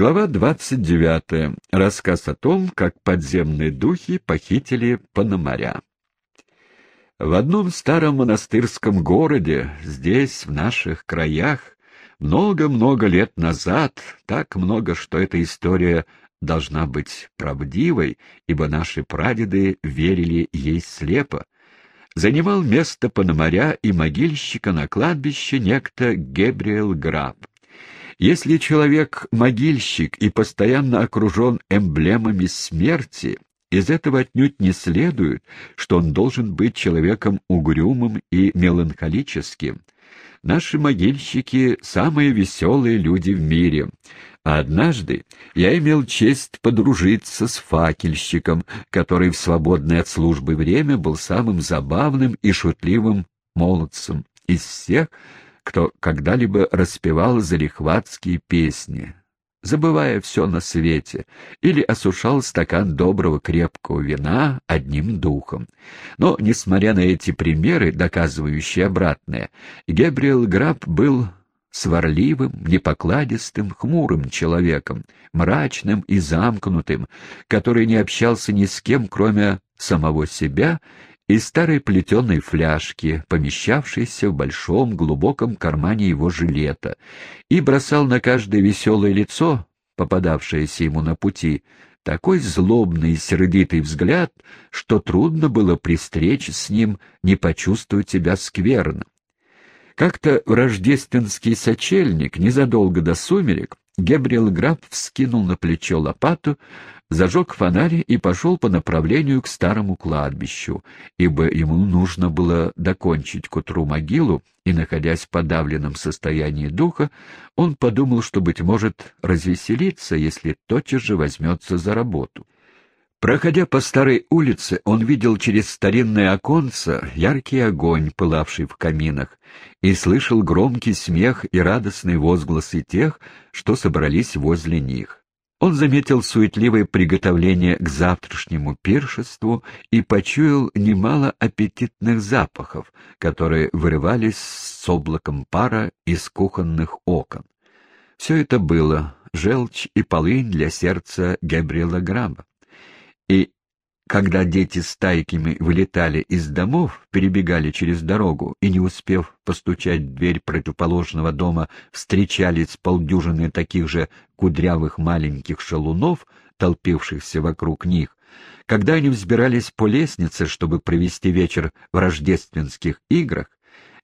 Глава 29. Рассказ о том, как подземные духи похитили Пономаря. В одном старом монастырском городе, здесь, в наших краях, много-много лет назад, так много, что эта история должна быть правдивой, ибо наши прадеды верили ей слепо, занимал место Пономаря и могильщика на кладбище некто Гебриэл Граб. Если человек — могильщик и постоянно окружен эмблемами смерти, из этого отнюдь не следует, что он должен быть человеком угрюмым и меланхолическим. Наши могильщики — самые веселые люди в мире. А однажды я имел честь подружиться с факельщиком, который в свободное от службы время был самым забавным и шутливым молодцем из всех, кто когда-либо распевал залихватские песни, забывая все на свете, или осушал стакан доброго крепкого вина одним духом. Но, несмотря на эти примеры, доказывающие обратное, Гебриэл Граб был сварливым, непокладистым, хмурым человеком, мрачным и замкнутым, который не общался ни с кем, кроме самого себя и старой плетеной фляжки, помещавшейся в большом глубоком кармане его жилета, и бросал на каждое веселое лицо, попадавшееся ему на пути, такой злобный и сердитый взгляд, что трудно было пристречь с ним, не почувствовать себя скверно. Как-то в рождественский сочельник, незадолго до сумерек, Гебриэл Граф вскинул на плечо лопату, зажег фонарь и пошел по направлению к старому кладбищу, ибо ему нужно было докончить к утру могилу, и, находясь в подавленном состоянии духа, он подумал, что, быть может, развеселиться, если тотчас же возьмется за работу. Проходя по старой улице, он видел через старинное оконце яркий огонь, пылавший в каминах, и слышал громкий смех и радостные возгласы тех, что собрались возле них. Он заметил суетливое приготовление к завтрашнему пиршеству и почуял немало аппетитных запахов, которые вырывались с облаком пара из кухонных окон. Все это было желчь и полынь для сердца Габриэла Граба. И когда дети стайками вылетали из домов, перебегали через дорогу и, не успев постучать в дверь противоположного дома, встречались с полдюжины таких же кудрявых маленьких шалунов, толпившихся вокруг них, когда они взбирались по лестнице, чтобы провести вечер в рождественских играх,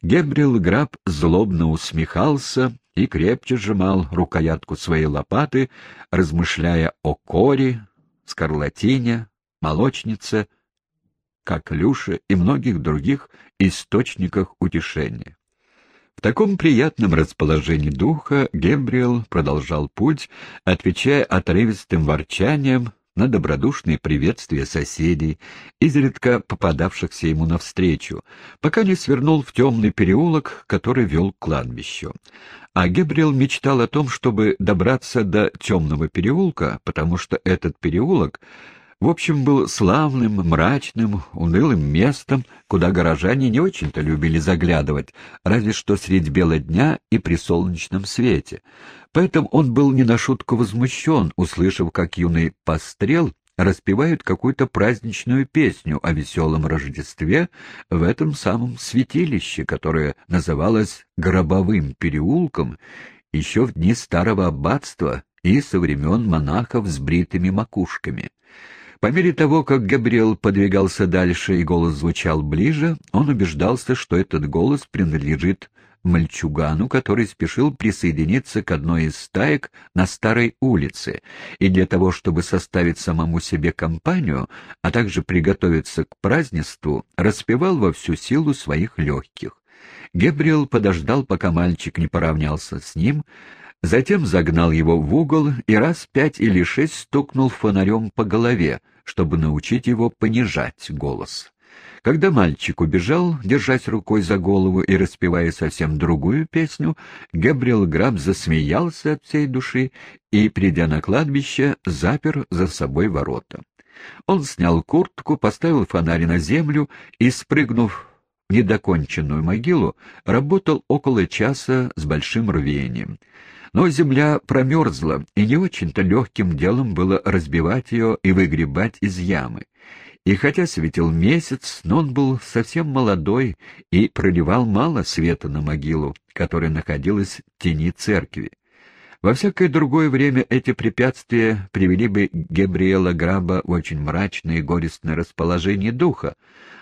Гебрил Граб злобно усмехался и крепче сжимал рукоятку своей лопаты, размышляя о коре, скарлатине, молочнице, коклюше и многих других источниках утешения. В таком приятном расположении духа Гембриэл продолжал путь, отвечая отрывистым ворчанием на добродушные приветствия соседей, изредка попадавшихся ему навстречу, пока не свернул в темный переулок, который вел к кладбищу. А Гебриэл мечтал о том, чтобы добраться до темного переулка, потому что этот переулок в общем, был славным, мрачным, унылым местом, куда горожане не очень-то любили заглядывать, разве что средь бела дня и при солнечном свете. Поэтому он был не на шутку возмущен, услышав, как юный пострел распевают какую-то праздничную песню о веселом Рождестве в этом самом святилище, которое называлось Гробовым переулком еще в дни старого аббатства и со времен монахов с бритыми макушками. По мере того, как Габриэл подвигался дальше и голос звучал ближе, он убеждался, что этот голос принадлежит мальчугану, который спешил присоединиться к одной из стаек на старой улице, и для того, чтобы составить самому себе компанию, а также приготовиться к празднеству, распевал во всю силу своих легких. Габриэл подождал, пока мальчик не поравнялся с ним, затем загнал его в угол и раз пять или шесть стукнул фонарем по голове, чтобы научить его понижать голос. Когда мальчик убежал, держась рукой за голову и распевая совсем другую песню, Габриэл Граб засмеялся от всей души и, придя на кладбище, запер за собой ворота. Он снял куртку, поставил фонарь на землю и, спрыгнув недоконченную могилу, работал около часа с большим рвением. Но земля промерзла, и не очень-то легким делом было разбивать ее и выгребать из ямы. И хотя светил месяц, но он был совсем молодой и проливал мало света на могилу, которая находилась в тени церкви. Во всякое другое время эти препятствия привели бы Габриэла Граба в очень мрачное и горестное расположение духа,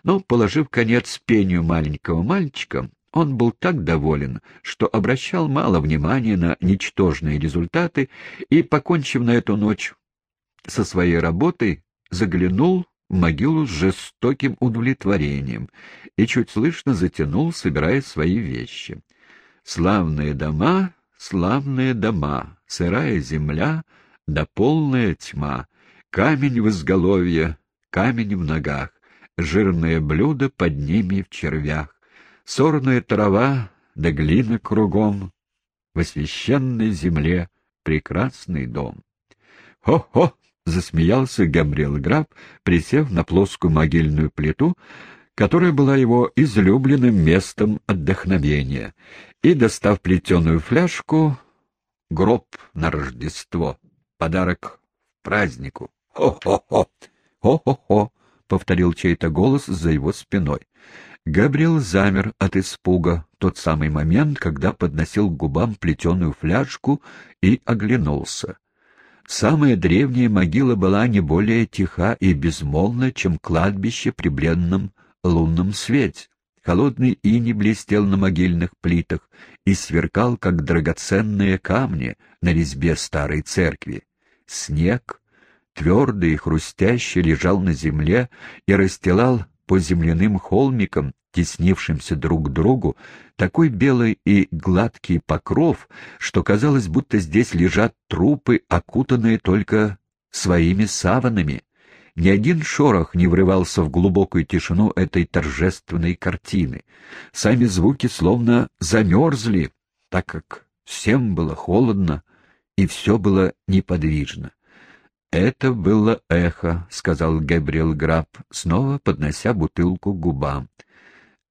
но, положив конец пению маленького мальчика, он был так доволен, что обращал мало внимания на ничтожные результаты и, покончив на эту ночь со своей работой, заглянул в могилу с жестоким удовлетворением и чуть слышно затянул, собирая свои вещи. Славные дома, славные дома, сырая земля да полная тьма, камень в изголовье, камень в ногах, жирное блюдо под ними в червях, сорная трава да глина кругом, в освященной земле прекрасный дом. «Хо-хо!» — засмеялся Габриэл Граф, присев на плоскую могильную плиту, которая была его излюбленным местом отдохновения, и, достав плетеную фляжку, гроб на Рождество, подарок празднику. «Хо-хо-хо! Хо-хо-хо!» — повторил чей-то голос за его спиной. Габриэл замер от испуга тот самый момент, когда подносил к губам плетеную фляжку и оглянулся. Самая древняя могила была не более тиха и безмолвна, чем кладбище при бледном лунном свете. Холодный иней блестел на могильных плитах и сверкал, как драгоценные камни на резьбе старой церкви. Снег, твердый и хрустящий, лежал на земле и расстилал по земляным холмикам, теснившимся друг к другу, такой белый и гладкий покров, что казалось, будто здесь лежат трупы, окутанные только своими саванами. Ни один шорох не врывался в глубокую тишину этой торжественной картины. Сами звуки словно замерзли, так как всем было холодно и все было неподвижно. «Это было эхо», — сказал Габриэл Граб, снова поднося бутылку к губам.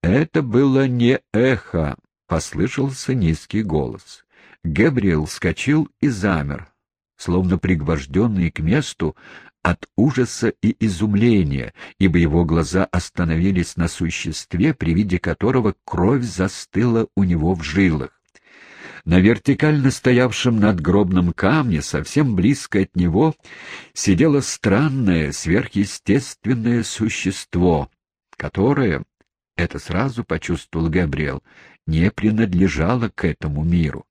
«Это было не эхо», — послышался низкий голос. Габриэл вскочил и замер, словно пригвожденный к месту от ужаса и изумления, ибо его глаза остановились на существе, при виде которого кровь застыла у него в жилах. На вертикально стоявшем надгробном камне, совсем близко от него, сидело странное, сверхъестественное существо, которое, это сразу почувствовал Габриэл, не принадлежало к этому миру.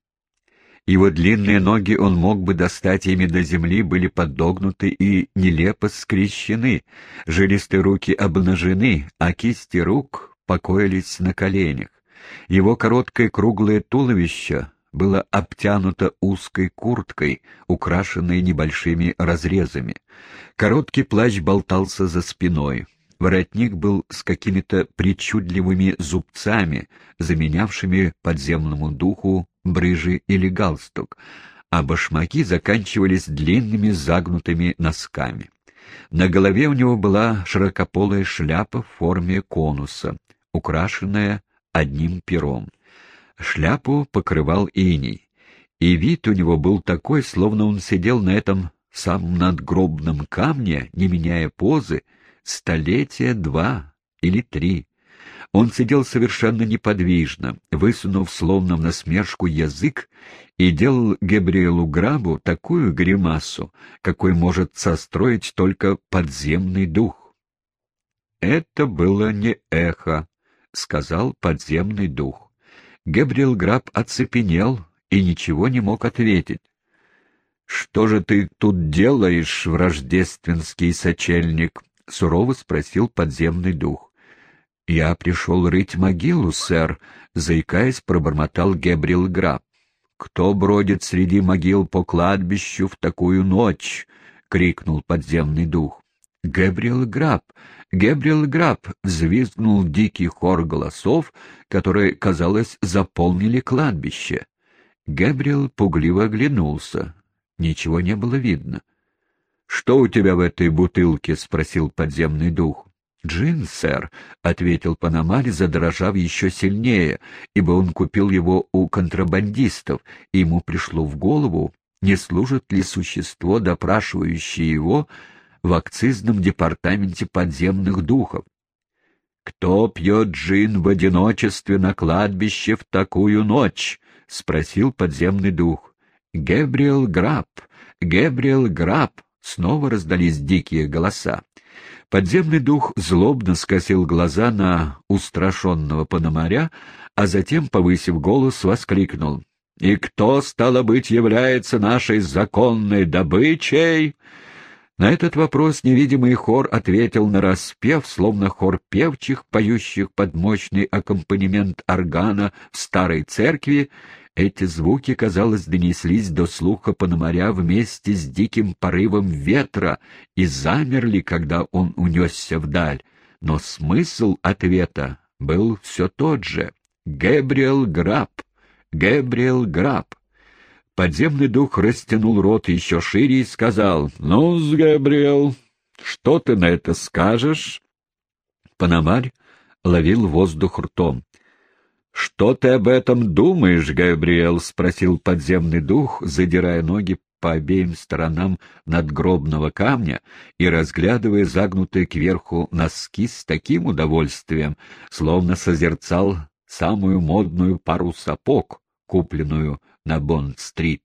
Его длинные ноги он мог бы достать ими до земли, были подогнуты и нелепо скрещены, жилистые руки обнажены, а кисти рук покоились на коленях. Его короткое круглое туловище было обтянуто узкой курткой, украшенной небольшими разрезами. Короткий плащ болтался за спиной. Воротник был с какими-то причудливыми зубцами, заменявшими подземному духу брыжи или галстук, а башмаки заканчивались длинными загнутыми носками. На голове у него была широкополая шляпа в форме конуса, украшенная одним пером. Шляпу покрывал иней, и вид у него был такой, словно он сидел на этом самом надгробном камне, не меняя позы, столетия два или три. Он сидел совершенно неподвижно, высунув словно в насмешку язык, и делал Габриэлу Грабу такую гримасу, какой может состроить только подземный дух. «Это было не эхо», — сказал подземный дух. Габриэл Граб оцепенел и ничего не мог ответить. «Что же ты тут делаешь, враждественский сочельник?» — сурово спросил подземный дух. «Я пришел рыть могилу, сэр», — заикаясь, пробормотал Габриэл Граб. «Кто бродит среди могил по кладбищу в такую ночь?» — крикнул подземный дух. «Габриэл Граб! Габриэл Граб!» — взвизгнул дикий хор голосов, которые, казалось, заполнили кладбище. Габриэл пугливо оглянулся. Ничего не было видно. — Что у тебя в этой бутылке? — спросил подземный дух. «Джин, сэр», — ответил Панамарь, задрожав еще сильнее, ибо он купил его у контрабандистов, и ему пришло в голову, не служит ли существо, допрашивающее его, в акцизном департаменте подземных духов. «Кто пьет джин в одиночестве на кладбище в такую ночь?» — спросил подземный дух. «Гэбриэл Граб! Гэбриэл Граб!» — снова раздались дикие голоса. Подземный дух злобно скосил глаза на устрашенного пономаря, а затем, повысив голос, воскликнул. «И кто, стало быть, является нашей законной добычей?» На этот вопрос невидимый хор ответил на распев, словно хор певчих, поющих под мощный аккомпанемент органа в старой церкви, эти звуки, казалось, донеслись до слуха Пономаря вместе с диким порывом ветра и замерли, когда он унесся вдаль. Но смысл ответа был все тот же. «Гэбриэл Граб! Гэбриэл Граб!» Подземный дух растянул рот еще шире и сказал, «Ну-с, Габриэл, что ты на это скажешь?» Пономарь ловил воздух ртом. «Что ты об этом думаешь, Габриэл?» — спросил подземный дух, задирая ноги по обеим сторонам надгробного камня и разглядывая загнутые кверху носки с таким удовольствием, словно созерцал самую модную пару сапог, купленную на Бонд-стрит.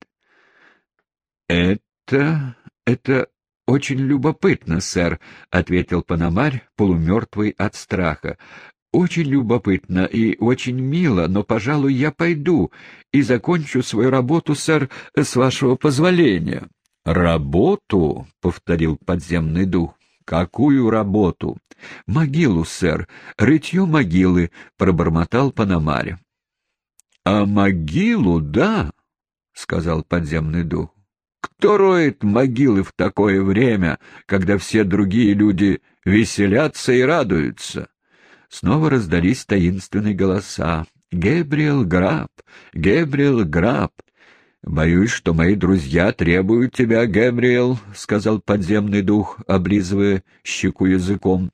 «Это... это очень любопытно, сэр», — ответил Панамарь, полумертвый от страха. «Очень любопытно и очень мило, но, пожалуй, я пойду и закончу свою работу, сэр, с вашего позволения». «Работу?» — повторил подземный дух. «Какую работу?» «Могилу, сэр. Рытье могилы», — пробормотал Панамарь. «А могилу, да?» — сказал подземный дух. «Кто роет могилы в такое время, когда все другие люди веселятся и радуются?» Снова раздались таинственные голоса. «Гебриэл Граб! Гебриэл Граб!» «Боюсь, что мои друзья требуют тебя, Габриэл», — сказал подземный дух, облизывая щеку языком.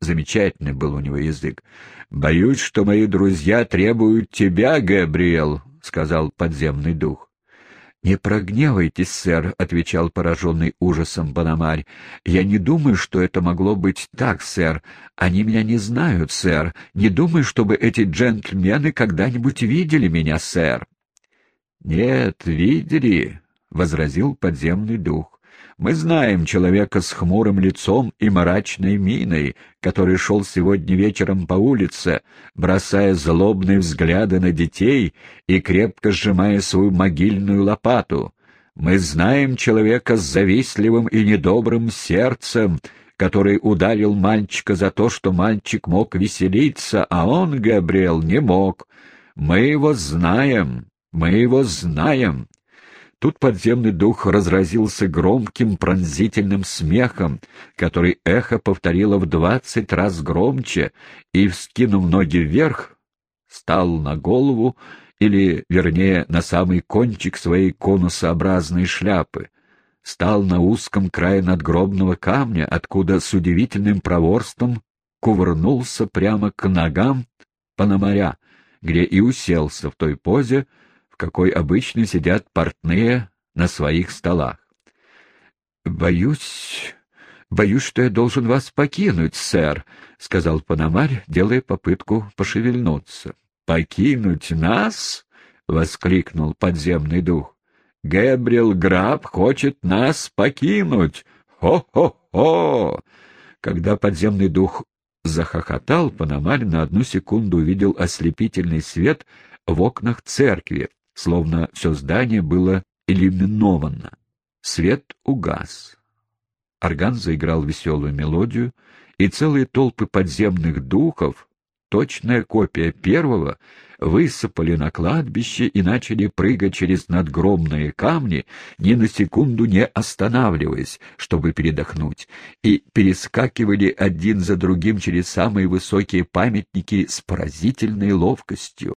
Замечательный был у него язык. «Боюсь, что мои друзья требуют тебя, Габриэл», — сказал подземный дух. «Не прогневайтесь, сэр», — отвечал пораженный ужасом Панамарь. «Я не думаю, что это могло быть так, сэр. Они меня не знают, сэр. Не думаю, чтобы эти джентльмены когда-нибудь видели меня, сэр». «Нет, видели», — возразил подземный дух. Мы знаем человека с хмурым лицом и мрачной миной, который шел сегодня вечером по улице, бросая злобные взгляды на детей и крепко сжимая свою могильную лопату. Мы знаем человека с завистливым и недобрым сердцем, который ударил мальчика за то, что мальчик мог веселиться, а он, Габриэл, не мог. Мы его знаем, мы его знаем. Тут подземный дух разразился громким пронзительным смехом, который эхо повторило в двадцать раз громче, и, вскинув ноги вверх, стал на голову, или, вернее, на самый кончик своей конусообразной шляпы, стал на узком крае надгробного камня, откуда с удивительным проворством кувырнулся прямо к ногам Пономаря, где и уселся в той позе, какой обычно сидят портные на своих столах. «Боюсь, боюсь, что я должен вас покинуть, сэр», — сказал Пономарь, делая попытку пошевельнуться. «Покинуть нас?» — воскликнул подземный дух. «Гэбриэл Граб хочет нас покинуть! Хо-хо-хо!» Когда подземный дух захохотал, Пономарь на одну секунду увидел ослепительный свет в окнах церкви, словно все здание было иллюминовано. Свет угас. Орган заиграл веселую мелодию, и целые толпы подземных духов, точная копия первого, высыпали на кладбище и начали прыгать через надгромные камни, ни на секунду не останавливаясь, чтобы передохнуть, и перескакивали один за другим через самые высокие памятники с поразительной ловкостью.